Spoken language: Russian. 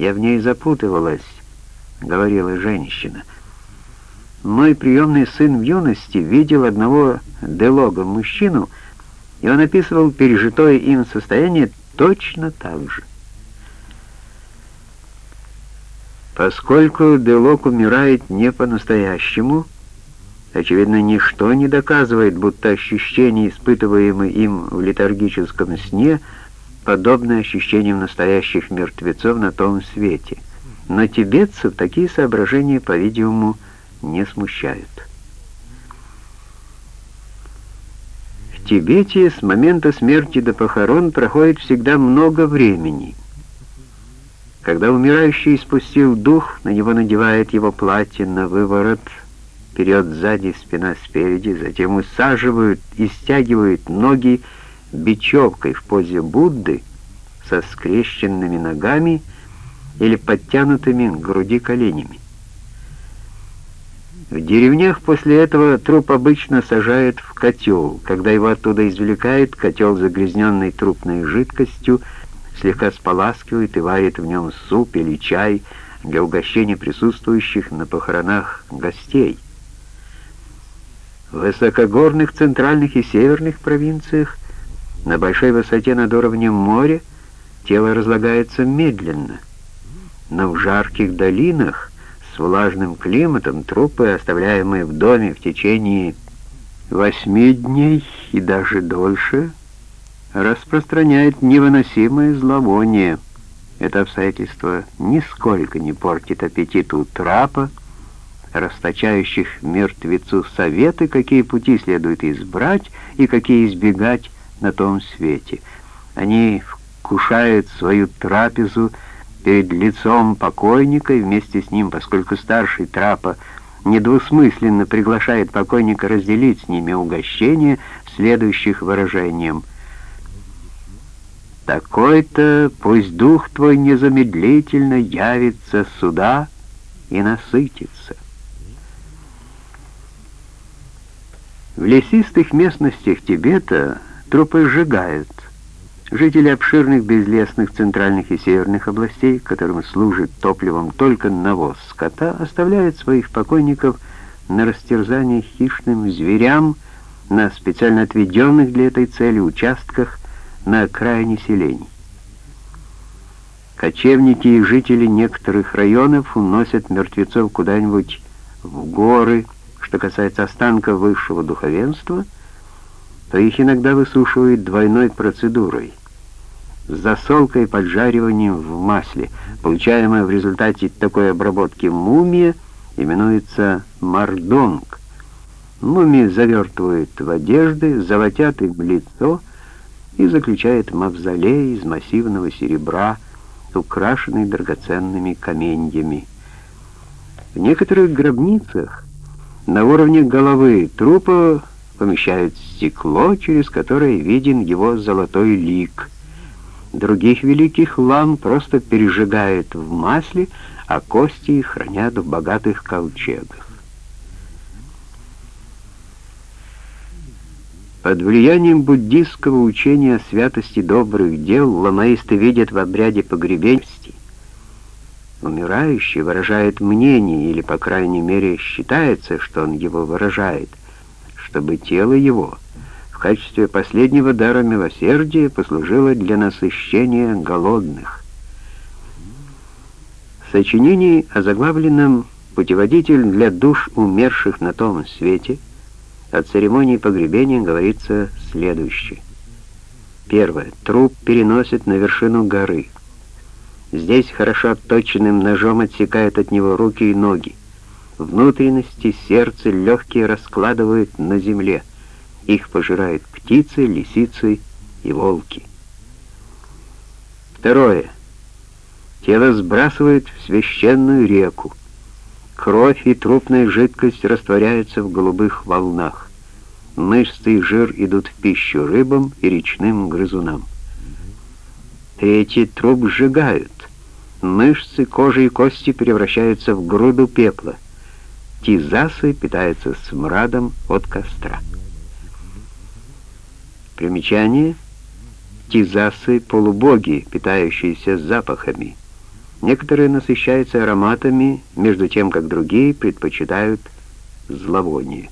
Я в ней запутывалась, — говорила женщина. Мой приемный сын в юности видел одного делога мужчину, и он описывал пережитое им состояние точно так же. Поскольку Делок умирает не по-настоящему, очевидно, ничто не доказывает, будто ощущения, испытываемые им в летаргическом сне, подобны ощущениям настоящих мертвецов на том свете. Но тибетцев такие соображения, по-видимому, не смущают. В Тибете с момента смерти до похорон проходит всегда много времени. Когда умирающий спустил дух, на него надевает его платье на выворот, вперед сзади, спина спереди, затем усаживают и стягивают ноги бечевкой в позе Будды со скрещенными ногами или подтянутыми к груди коленями. В деревнях после этого труп обычно сажают в котел. Когда его оттуда извлекают, котел, загрязненный трупной жидкостью, слегка споласкивают и варят в нем суп или чай для угощения присутствующих на похоронах гостей. В высокогорных центральных и северных провинциях на большой высоте над уровнем моря тело разлагается медленно, но в жарких долинах с влажным климатом трупы, оставляемые в доме в течение восьми дней и даже дольше, распространяют невыносимое зловоние. Это обстоятельство нисколько не портит аппетит у трапа, расточающих мертвецу советы, какие пути следует избрать и какие избегать на том свете. Они вкушают свою трапезу, перед лицом покойника и вместе с ним, поскольку старший трапа недвусмысленно приглашает покойника разделить с ними угощение, следующих выражением «Такой-то пусть дух твой незамедлительно явится сюда и насытится». В лесистых местностях Тибета трупы сжигают, Жители обширных безлесных центральных и северных областей, которым служит топливом только навоз скота, оставляют своих покойников на растерзание хищным зверям на специально отведенных для этой цели участках на окраине селений. Кочевники и жители некоторых районов уносят мертвецов куда-нибудь в горы. Что касается останков высшего духовенства, то их иногда высушивают двойной процедурой с засолкой и поджариванием в масле. Получаемая в результате такой обработки мумия именуется мардонг. Мумии завертывают в одежды, золотят им лицо и заключают мавзолей из массивного серебра, украшенный драгоценными каменьями. В некоторых гробницах на уровне головы трупа помещают стекло, через которое виден его золотой лик — Других великих лам просто пережигают в масле, а кости их хранят в богатых ковчегах. Под влиянием буддистского учения о святости добрых дел ламаисты видят в обряде погребенности. Умирающий выражает мнение, или, по крайней мере, считается, что он его выражает, чтобы тело его — качестве последнего дара милосердия послужило для насыщения голодных. В сочинении, озаглавленном «Путеводитель для душ умерших на том свете» о церемонии погребения говорится следующее. Первое. Труп переносят на вершину горы. Здесь хорошо отточенным ножом отсекают от него руки и ноги. Внутренности, сердце, легкие раскладывают на земле. Их пожирают птицы, лисицы и волки. Второе. Тело сбрасывают в священную реку. Кровь и трупная жидкость растворяются в голубых волнах. Мышцы и жир идут в пищу рыбам и речным грызунам. Третий труп сжигают. Мышцы, кожа и кости превращаются в груду пепла. Тизасы питаются смрадом от костра. Примечание. Тизасы — полубоги, питающиеся запахами. Некоторые насыщаются ароматами, между тем как другие предпочитают зловоние.